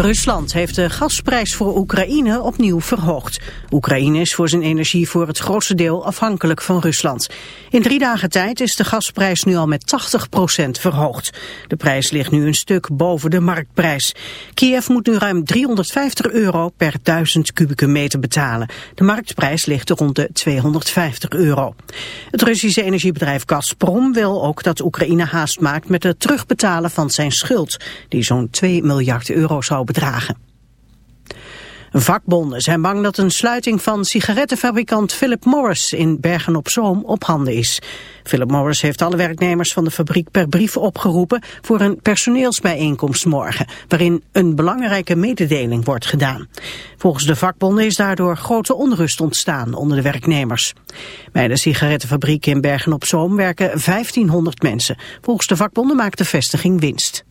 Rusland heeft de gasprijs voor Oekraïne opnieuw verhoogd. Oekraïne is voor zijn energie voor het grootste deel afhankelijk van Rusland. In drie dagen tijd is de gasprijs nu al met 80% verhoogd. De prijs ligt nu een stuk boven de marktprijs. Kiev moet nu ruim 350 euro per 1000 kubieke meter betalen. De marktprijs ligt rond de 250 euro. Het Russische energiebedrijf Gazprom wil ook dat Oekraïne haast maakt met het terugbetalen van zijn schuld, die zo'n 2 miljard euro zou bedragen. Vakbonden zijn bang dat een sluiting van sigarettenfabrikant Philip Morris in Bergen-op-Zoom op handen is. Philip Morris heeft alle werknemers van de fabriek per brief opgeroepen voor een personeelsbijeenkomst morgen, waarin een belangrijke mededeling wordt gedaan. Volgens de vakbonden is daardoor grote onrust ontstaan onder de werknemers. Bij de sigarettenfabriek in Bergen-op-Zoom werken 1500 mensen. Volgens de vakbonden maakt de vestiging winst.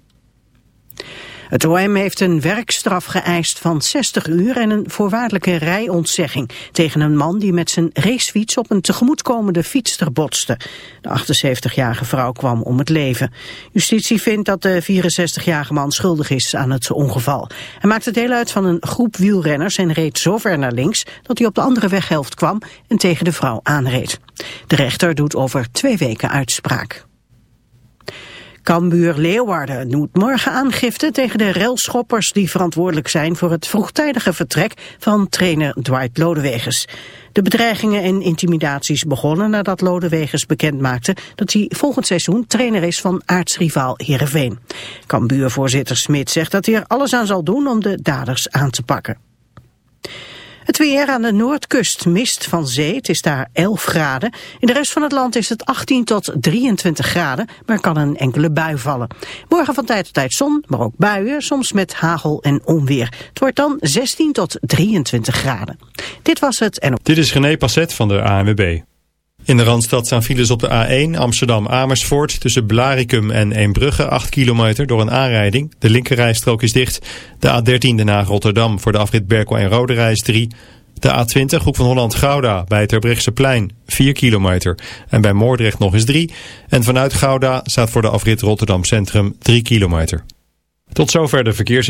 Het OM heeft een werkstraf geëist van 60 uur en een voorwaardelijke rijontzegging tegen een man die met zijn racefiets op een tegemoetkomende fietster botste. De 78-jarige vrouw kwam om het leven. Justitie vindt dat de 64-jarige man schuldig is aan het ongeval. Hij maakte deel uit van een groep wielrenners en reed zo ver naar links dat hij op de andere weghelft kwam en tegen de vrouw aanreed. De rechter doet over twee weken uitspraak. Kambuur Leeuwarden doet morgen aangifte tegen de relschoppers die verantwoordelijk zijn voor het vroegtijdige vertrek van trainer Dwight Lodewegers. De bedreigingen en intimidaties begonnen nadat Lodewegers bekend maakte dat hij volgend seizoen trainer is van aartsrivaal Heerenveen. Kambuurvoorzitter Smit zegt dat hij er alles aan zal doen om de daders aan te pakken. Het weer aan de noordkust mist van zee. Het is daar 11 graden. In de rest van het land is het 18 tot 23 graden, maar kan een enkele bui vallen. Morgen van tijd tot tijd zon, maar ook buien, soms met hagel en onweer. Het wordt dan 16 tot 23 graden. Dit was het en... Dit is René Passet van de ANWB. In de Randstad staan files op de A1 Amsterdam-Amersfoort tussen Blaricum en Eembrugge 8 kilometer door een aanrijding. De linkerrijstrook is dicht. De A13 Den Haag-Rotterdam voor de afrit Berkel en Roderijs 3. De A20 Hoek van Holland-Gouda bij het plein 4 kilometer. En bij Moordrecht nog eens 3. En vanuit Gouda staat voor de afrit Rotterdam Centrum 3 kilometer. Tot zover de verkeers...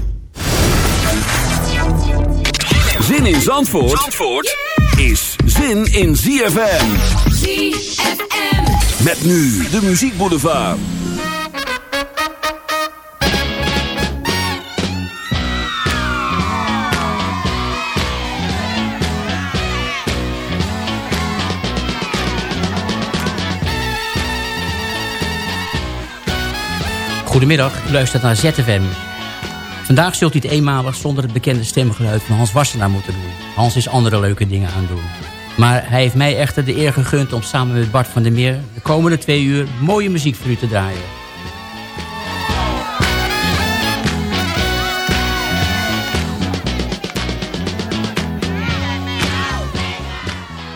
Zin in Zandvoort, Zandvoort is zin in ZFM. ZFM. Met nu de muziekboulevard. Goedemiddag, u luistert naar ZFM. Vandaag zult u het eenmalig zonder het bekende stemgeluid van Hans Wassenaar moeten doen. Hans is andere leuke dingen aan doen. Maar hij heeft mij echter de eer gegund om samen met Bart van der Meer... de komende twee uur mooie muziek voor u te draaien.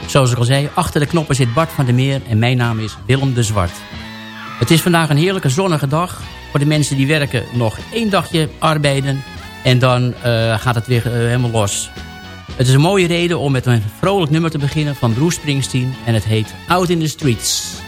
Zoals ik al zei, achter de knoppen zit Bart van der Meer en mijn naam is Willem de Zwart. Het is vandaag een heerlijke zonnige dag. Voor de mensen die werken nog één dagje arbeiden. En dan eh, gaat het weer eh, helemaal los. Het is een mooie reden om met een vrolijk nummer te beginnen van Bruce Springsteen. En het heet Out in the Streets.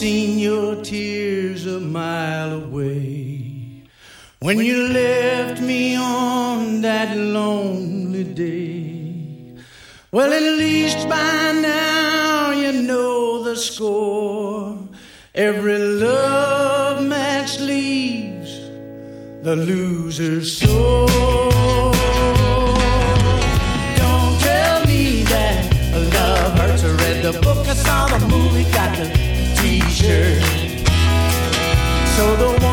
seen your tears a mile away. When you left me on that lonely day, well, at least by now you know the score. Every love match leaves the loser sore. So the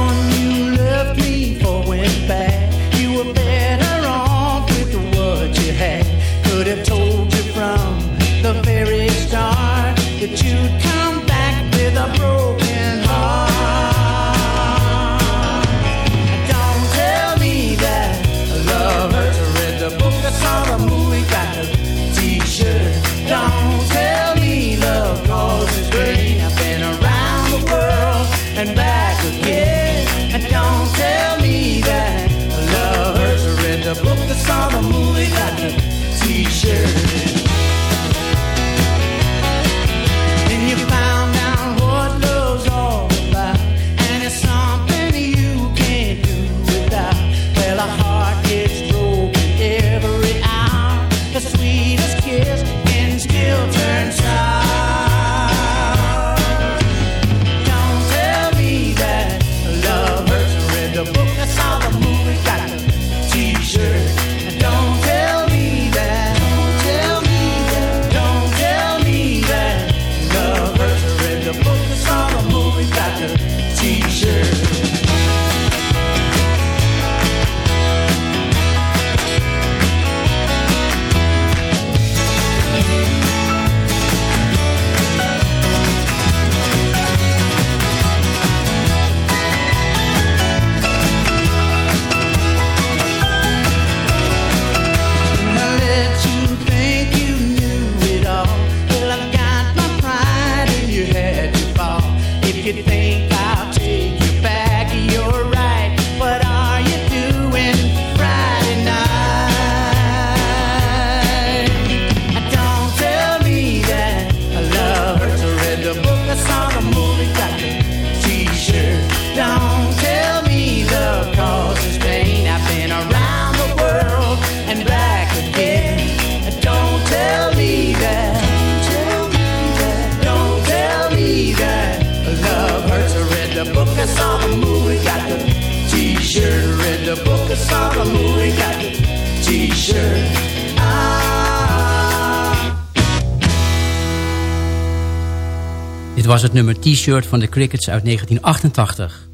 T-shirt van de Crickets uit 1988.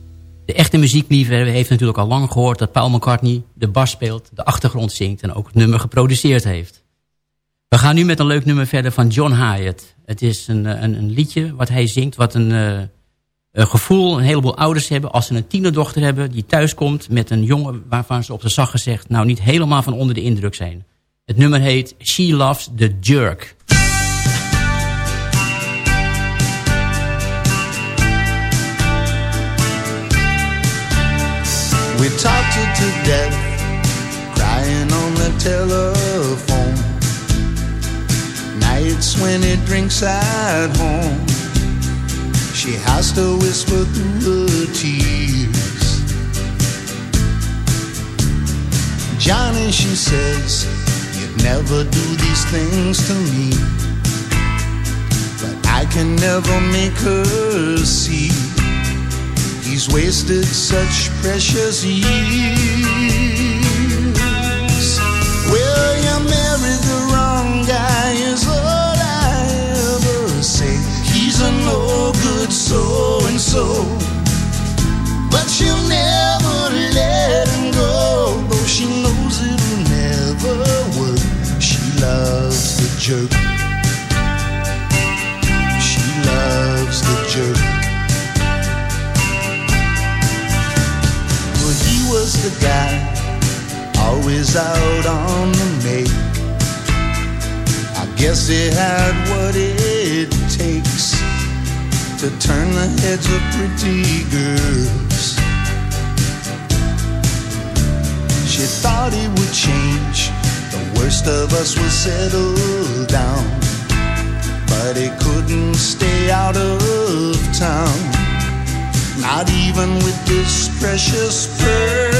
De echte muziekliefhebber heeft natuurlijk al lang gehoord... dat Paul McCartney de bas speelt, de achtergrond zingt... en ook het nummer geproduceerd heeft. We gaan nu met een leuk nummer verder van John Hyatt. Het is een, eh, een, een liedje wat hij zingt... wat een, eh, een gevoel een heleboel ouders hebben... als ze een tienerdochter hebben die thuiskomt met een jongen... waarvan ze op de zag gezegd... nou niet helemaal van onder de indruk zijn. Het nummer heet She Loves the Jerk. We talked her to death, crying on the telephone. Nights when he drinks at home, she has to whisper through her tears. Johnny, she says, you'd never do these things to me. But I can never make her see He's wasted such precious years. Well, you married the wrong guy, is all I ever say. He's a no good so and so. But she'll never let him go, though she knows it'll never work. She loves the jerk. The guy, always out on the make. I guess he had what it takes to turn the heads of pretty girls. She thought he would change, the worst of us would settle down. But he couldn't stay out of town not even with this precious pearl.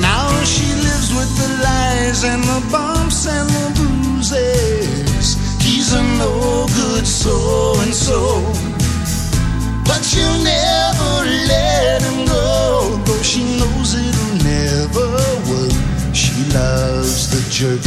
Now she lives with the lies and the bumps and the bruises. He's a no good so and so. But she'll never let him go, though she knows it'll never work. She loves the jerk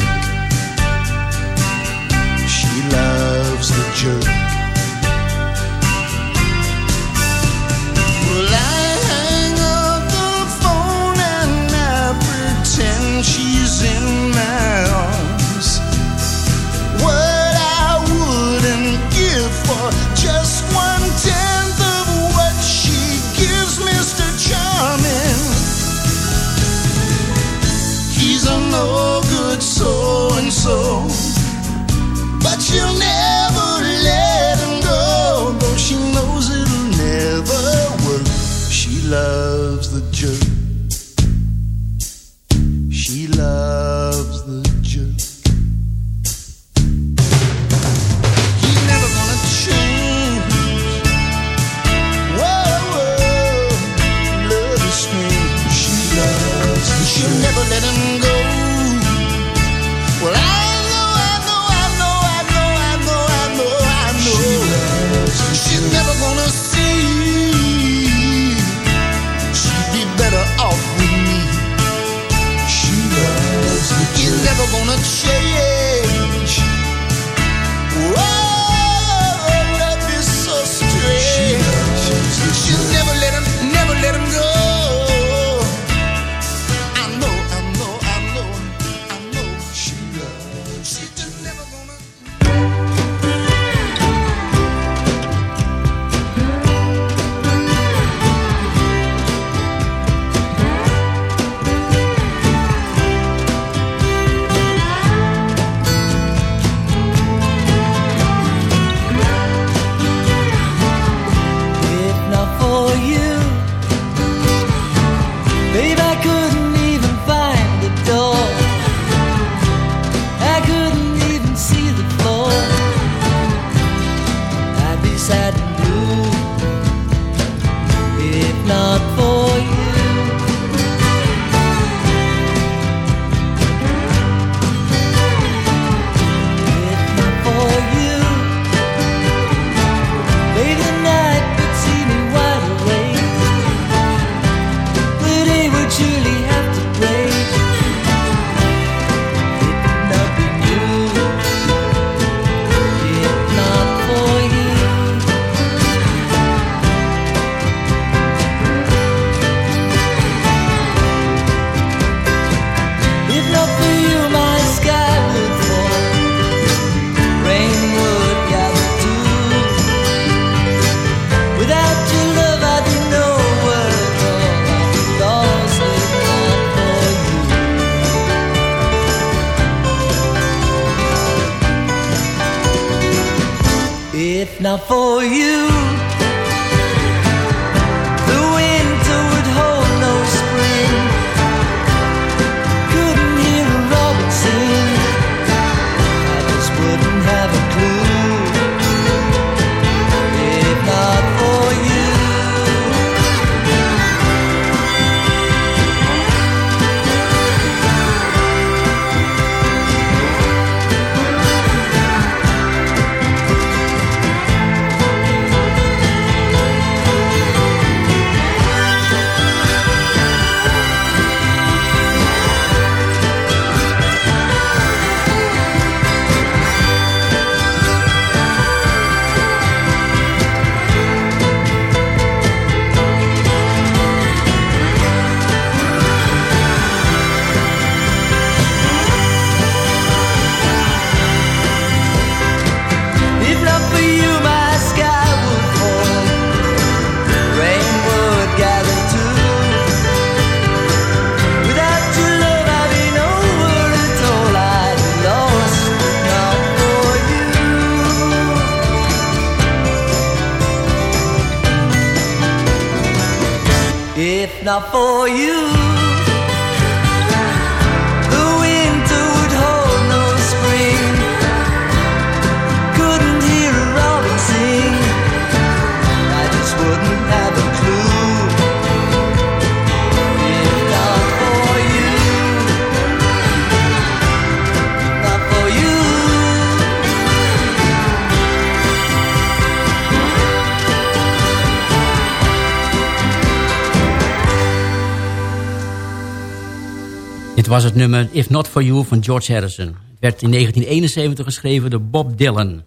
was het nummer If Not For You van George Harrison. Het werd in 1971 geschreven door Bob Dylan.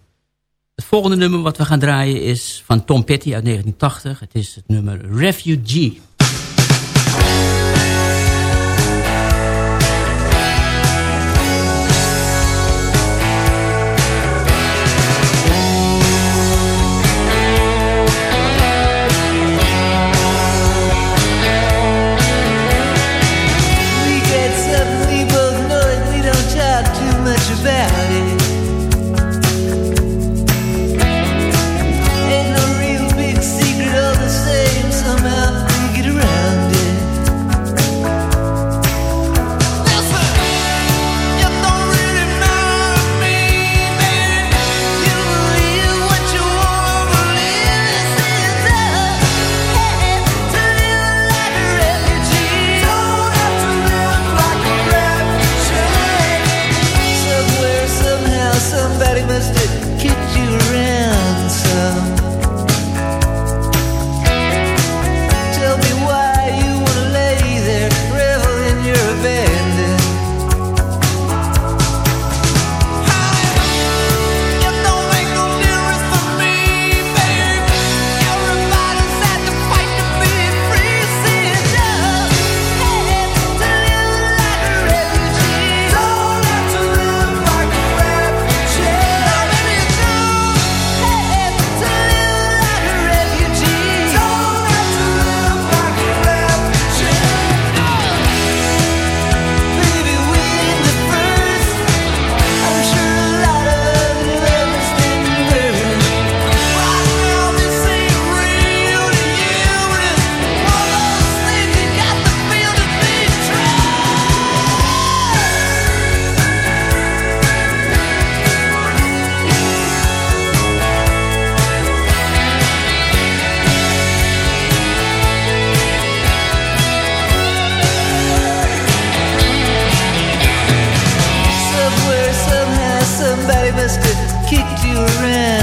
Het volgende nummer wat we gaan draaien is van Tom Petty uit 1980. Het is het nummer Refugee. friend.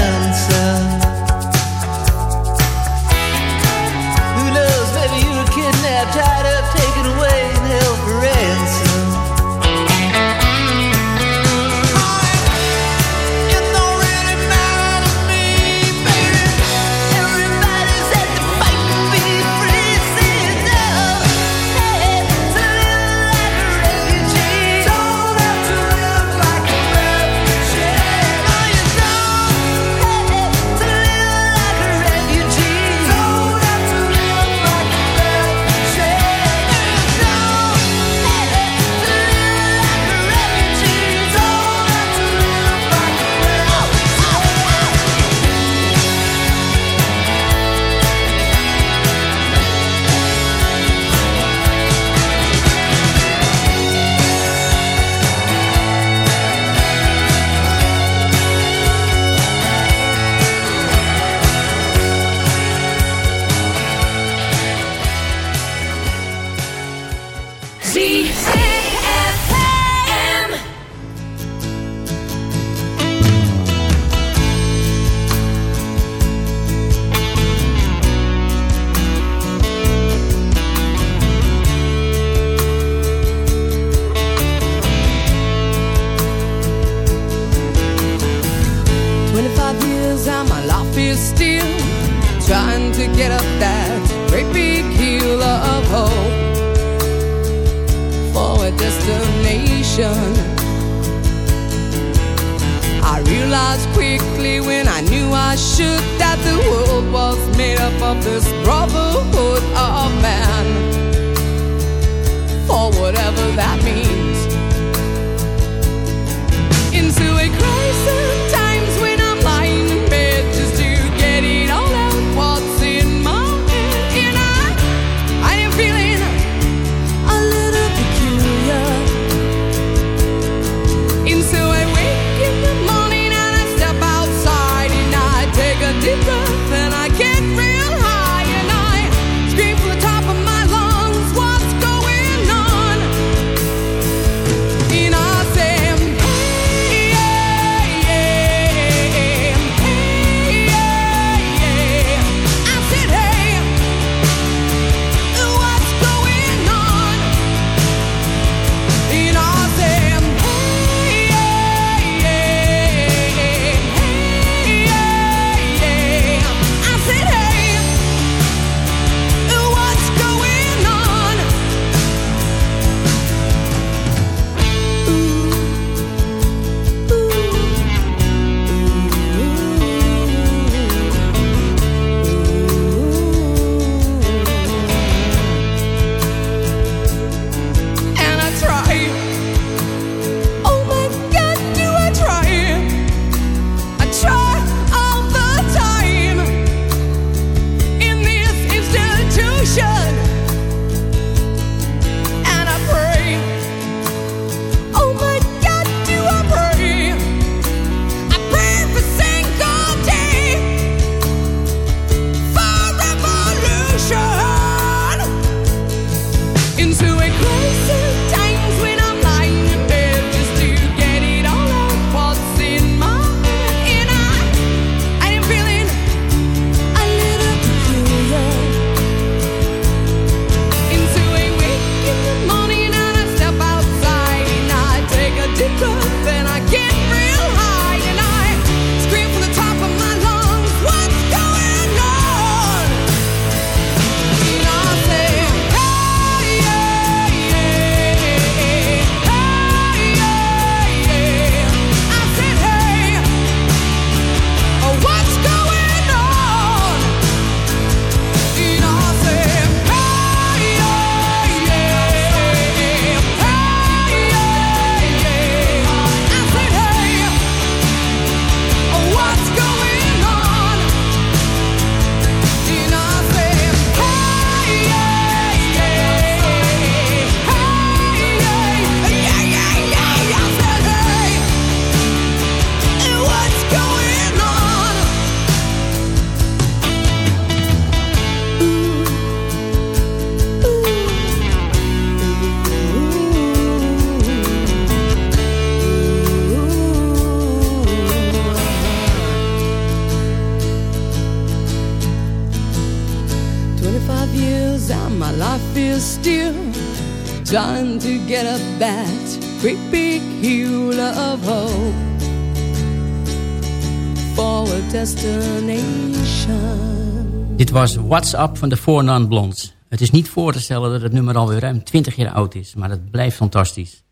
What's Up van de Four Non Blondes. Het is niet voor te stellen dat het nummer alweer ruim 20 jaar oud is, maar het blijft fantastisch.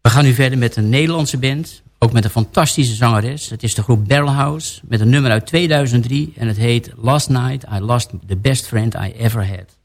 We gaan nu verder met een Nederlandse band, ook met een fantastische zangeres. Het is de groep Barrelhouse met een nummer uit 2003 en het heet Last Night I Lost the Best Friend I Ever Had.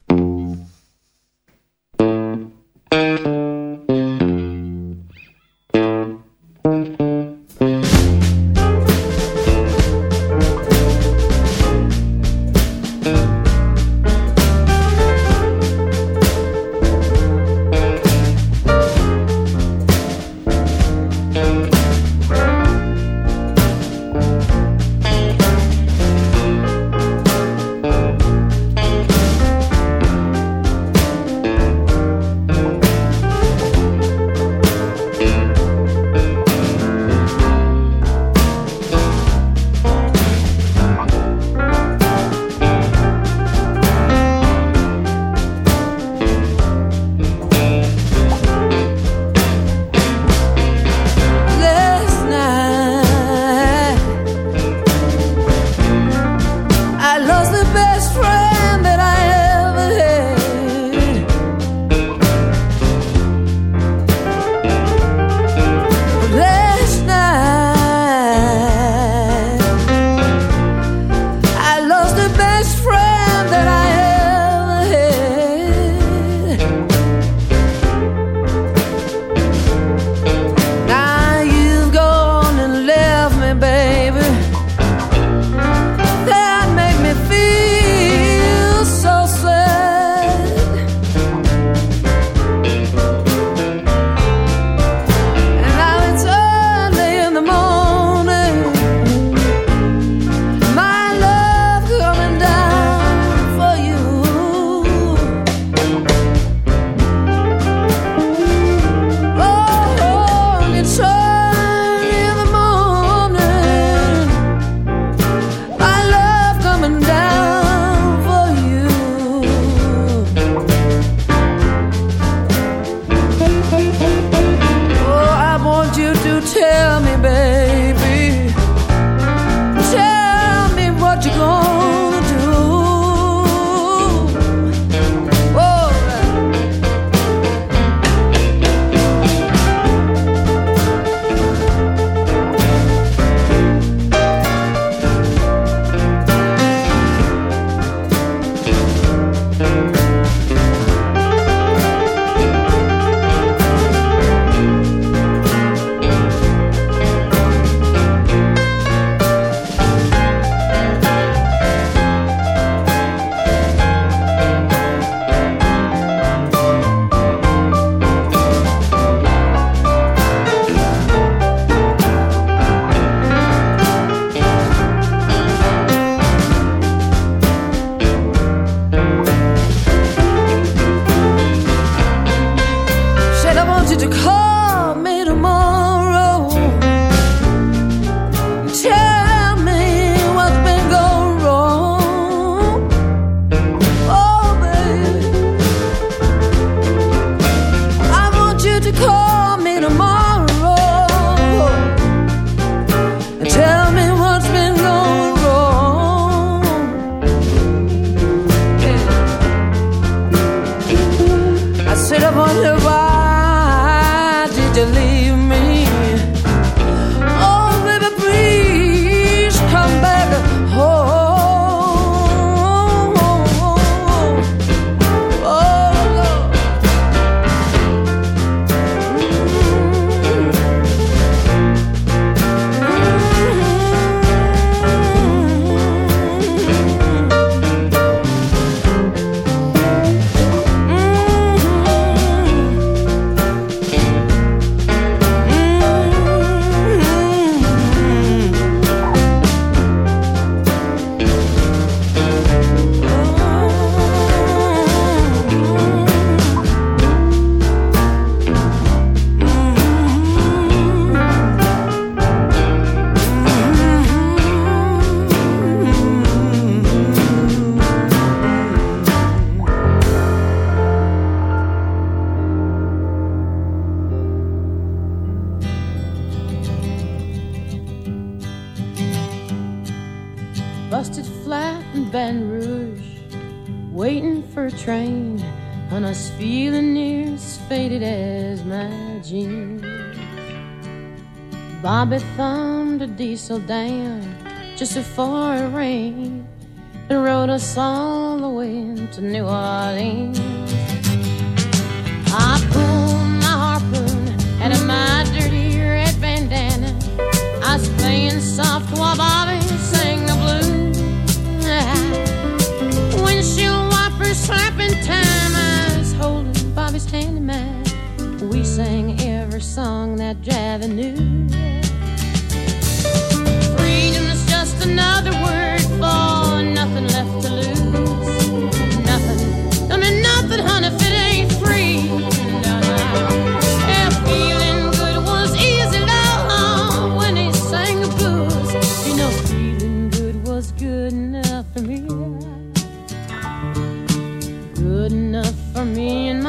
so damn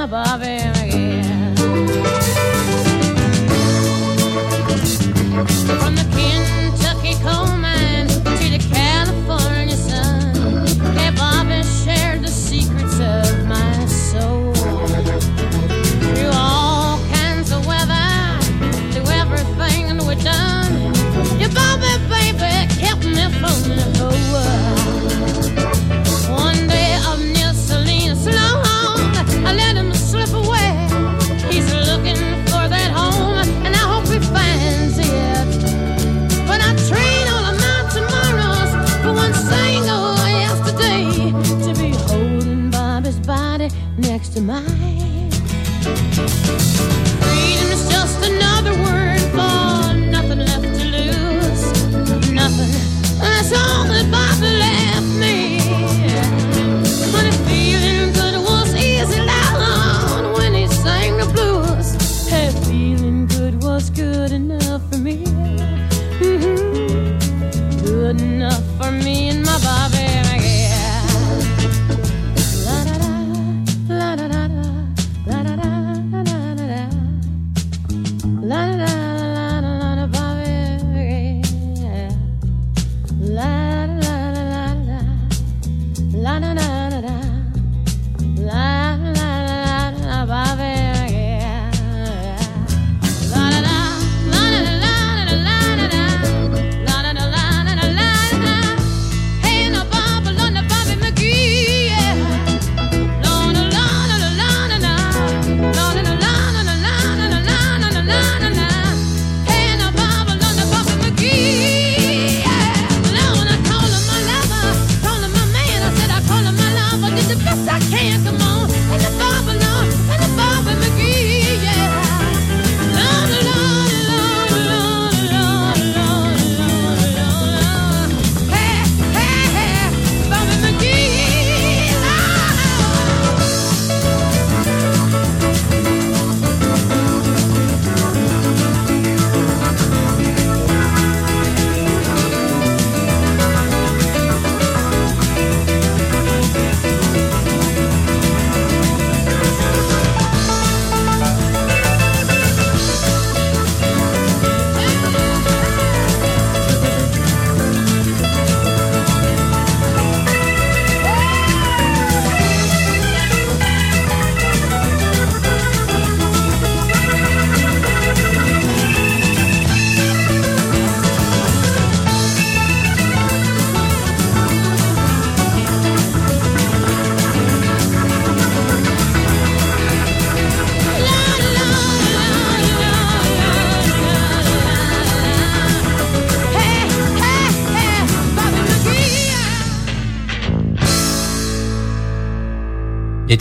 Bobby.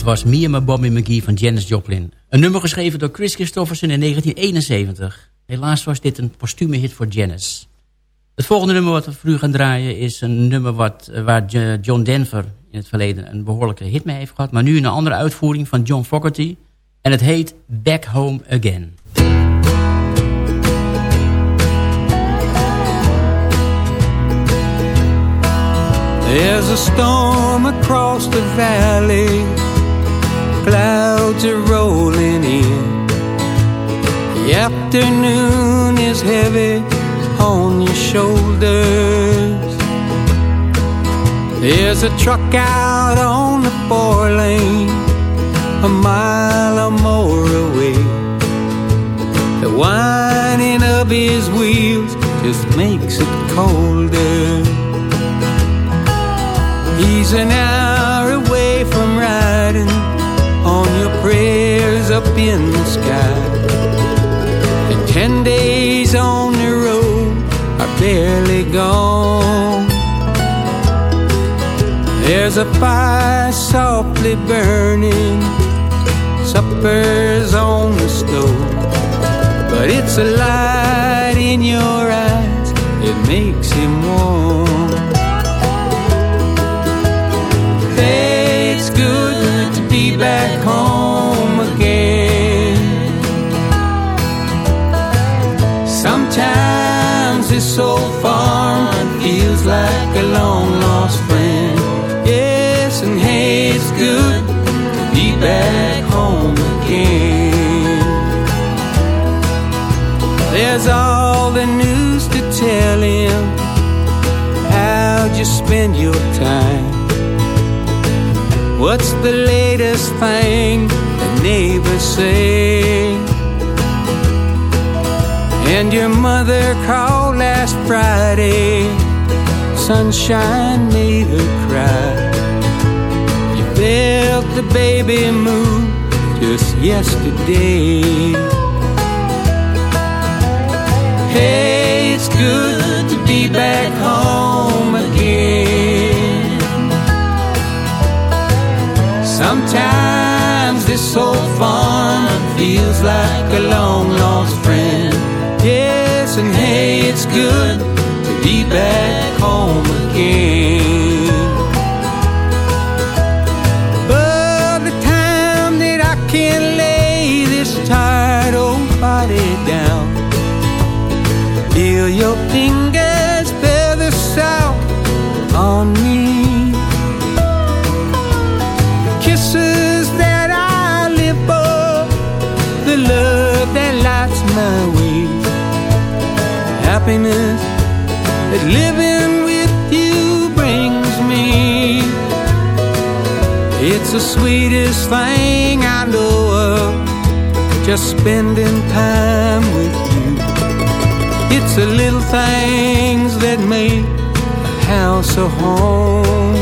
was Me and Bobby McGee van Janis Joplin. Een nummer geschreven door Chris Christofferson in 1971. Helaas was dit een postume hit voor Janis. Het volgende nummer wat we voor gaan draaien is een nummer wat, eh, waar John Denver in het verleden een behoorlijke hit mee heeft gehad. Maar nu een andere uitvoering van John Fogerty. En het heet Back Home Again. There's a storm across the valley clouds are rolling in. The afternoon is heavy on your shoulders. There's a truck out on the four lane, a mile or more away. The whining of his wheels just makes it colder. He's an hour away from riding your prayers up in the sky. And ten days on the road are barely gone. There's a fire softly burning, supper's on the stove. But it's a light in your eyes, it makes him warm. Hey, it's good to be back home this old farm feels like a long lost friend. Yes, and hey, it's good to be back home again. There's all the news to tell him. How'd you spend your time? What's the latest thing the neighbors say? And your mother called last Friday. Sunshine made her cry. You felt the baby move just yesterday. Hey, it's good to be back home again. Sometimes this old farm feels like a long lost friend. And hey, it's good to be back home again. Happiness that living with you brings me. It's the sweetest thing I know of, just spending time with you. It's the little things that make a house a home.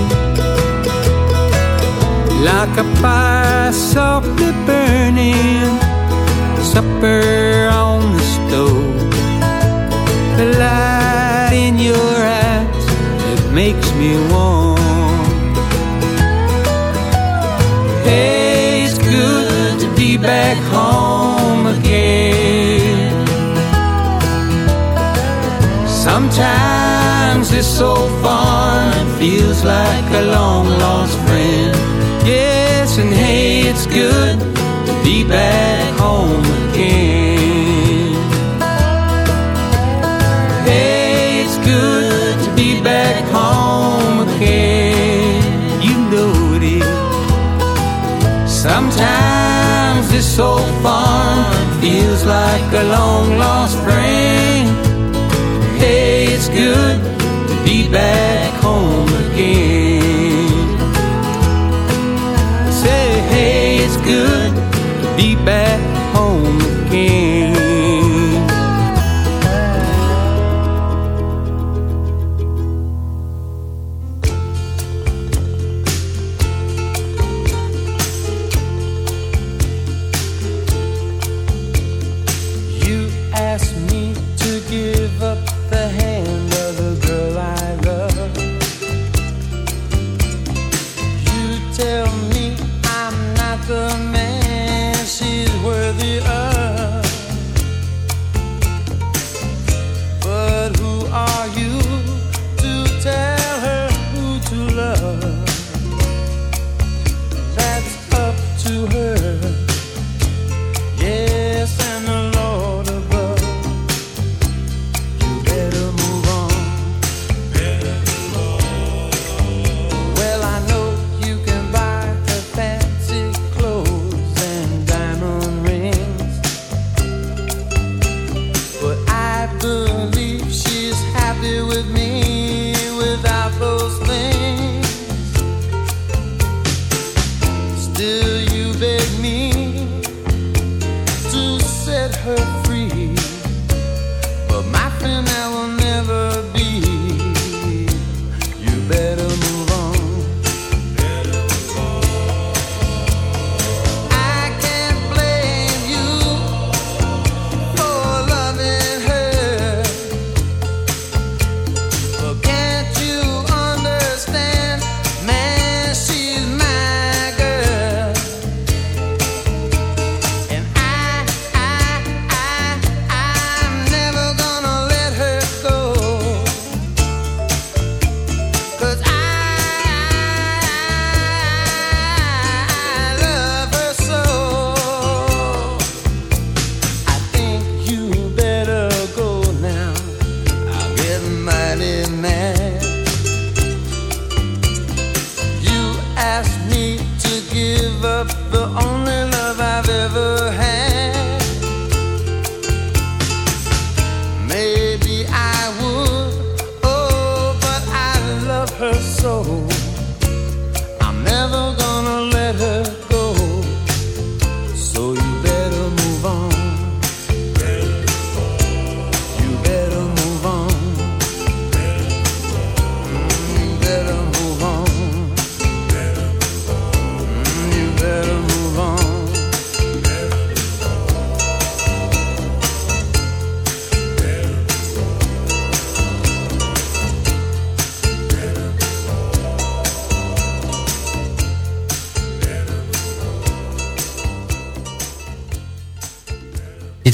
Like a fire softly burning, supper on the stove. Light in your eyes, it makes me warm. Hey, it's good to be back home again. Sometimes this old farm feels like a long lost friend. Yes, and hey, it's good to be back home again. This old farm feels like a long lost friend. Hey, it's good to be back home again. Say, hey, it's good to be back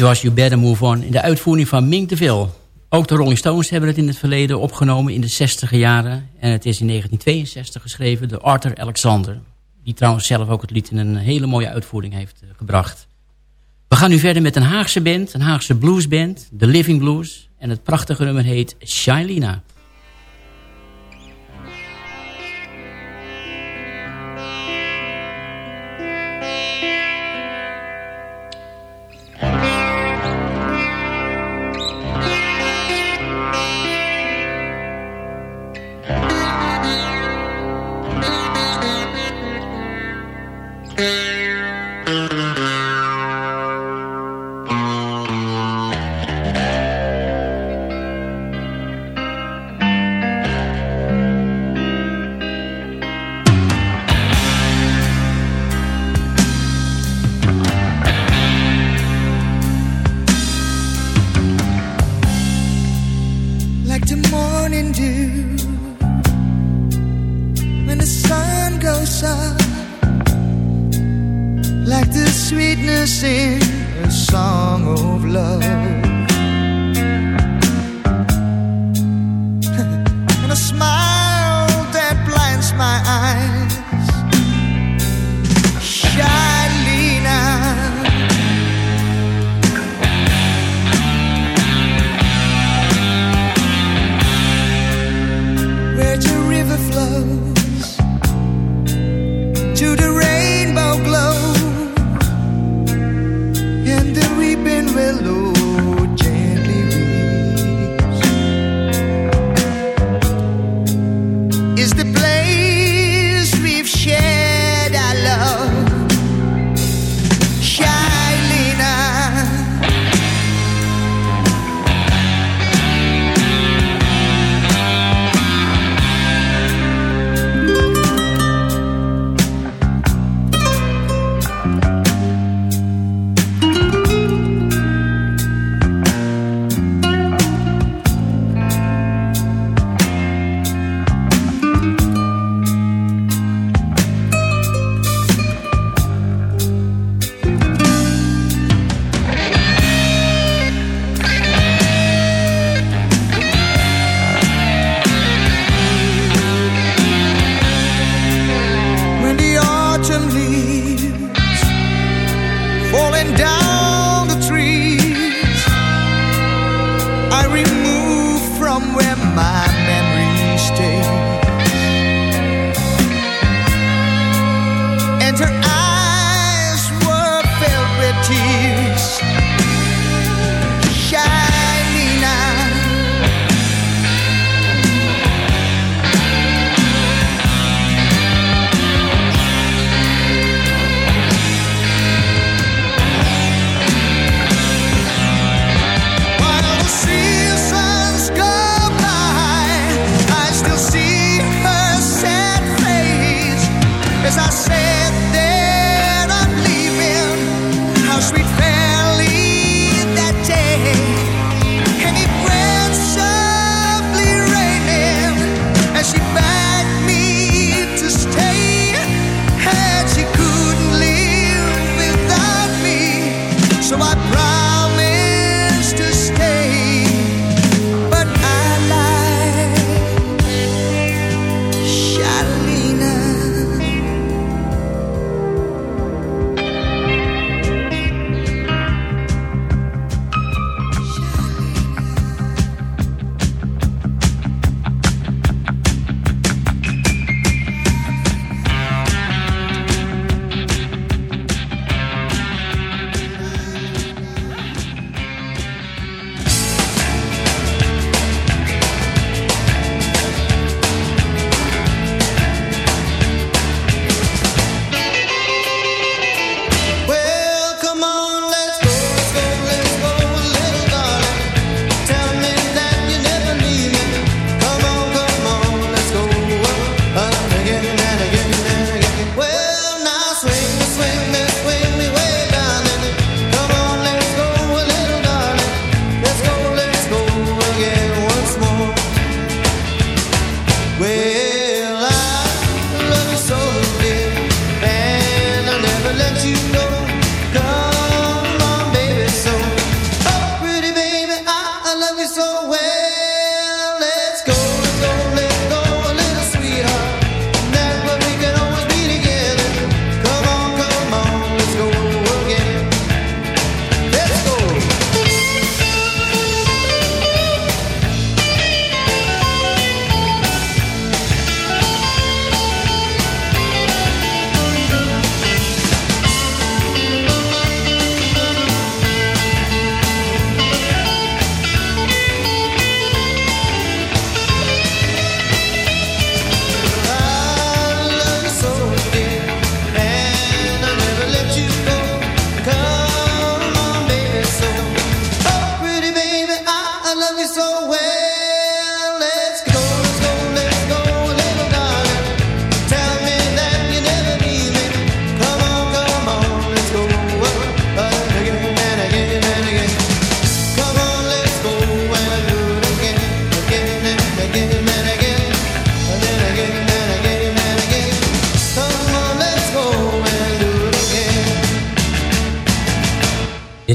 Dit was You Better Move On in de uitvoering van Mink DeVille. Ook de Rolling Stones hebben het in het verleden opgenomen in de 60 jaren. En het is in 1962 geschreven door Arthur Alexander. Die trouwens zelf ook het lied in een hele mooie uitvoering heeft eh, gebracht. We gaan nu verder met een Haagse band, een Haagse bluesband, The Living Blues. En het prachtige nummer heet Shailina.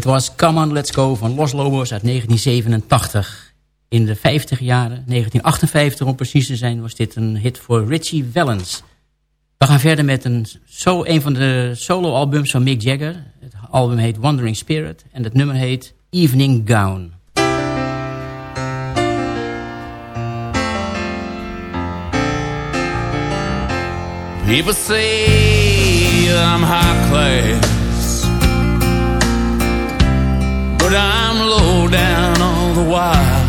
was Come On Let's Go van Los Lobos uit 1987. In de 50 jaren, 1958 om precies te zijn, was dit een hit voor Richie Valens. We gaan verder met een, zo, een van de solo-albums van Mick Jagger. Het album heet Wandering Spirit en het nummer heet Evening Gown. People say I'm high class But I'm low down all the while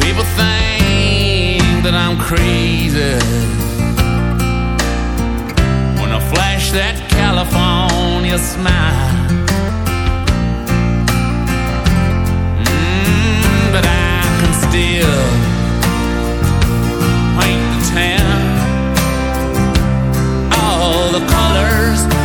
People think that I'm crazy. When I flash that California smile. Mm, but I can still paint the town. All the colors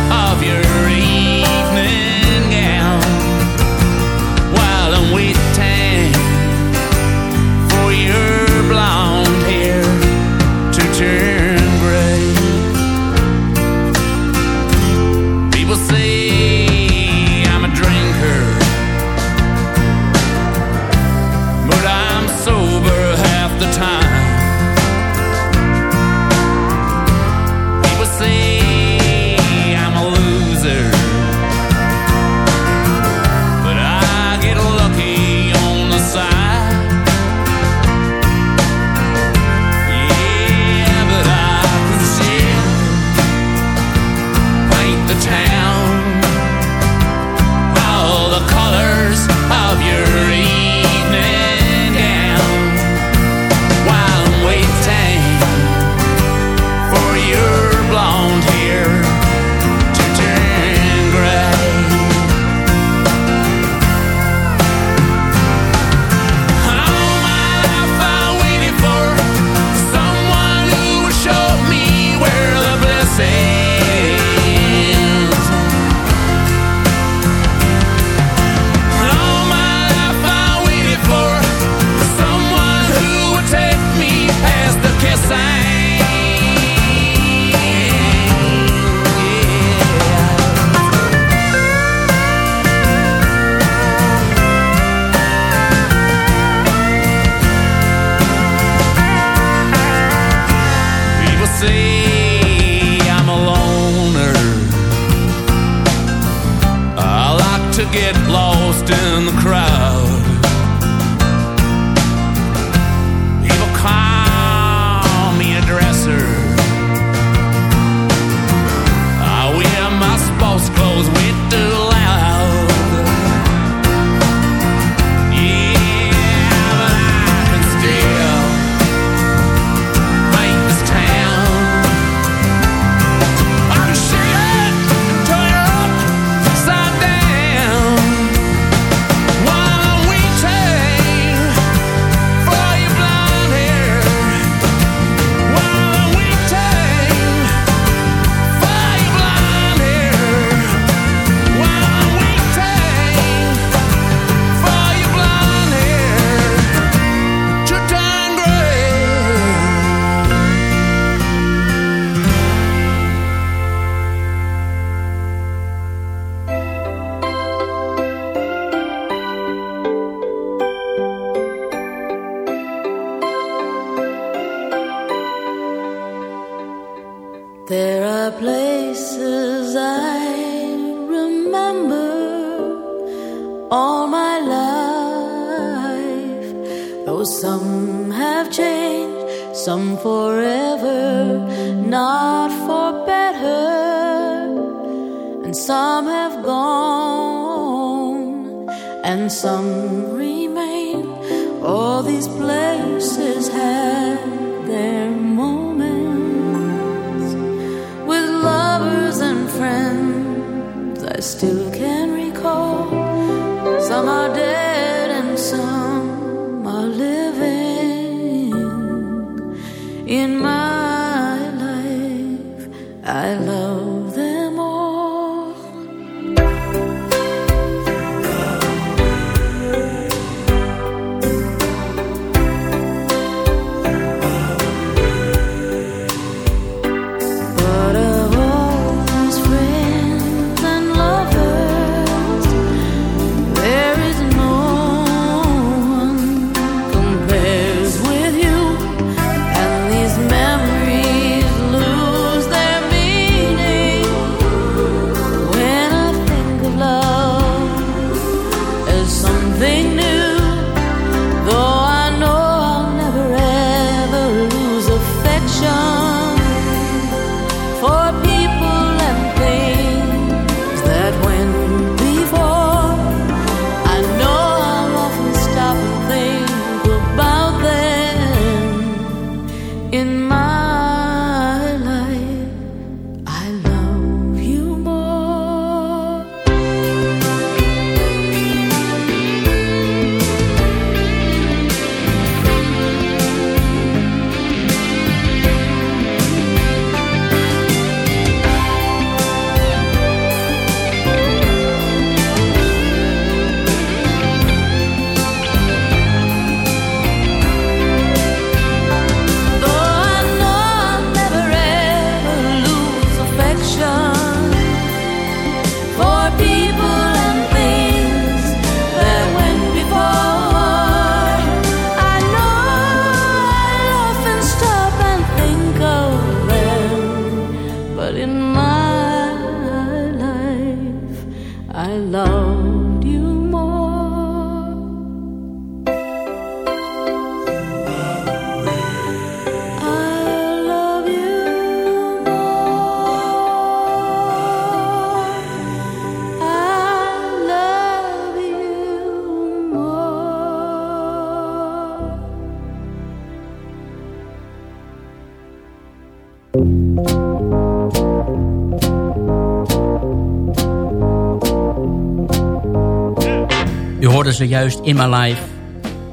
juist In My Life.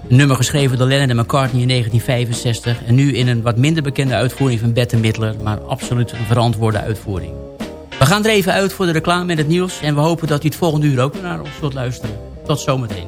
Een nummer geschreven door Lennon en McCartney in 1965. En nu in een wat minder bekende uitvoering van Bette Midler. Maar absoluut een verantwoorde uitvoering. We gaan er even uit voor de reclame en het nieuws. En we hopen dat u het volgende uur ook naar ons zult luisteren. Tot zometeen.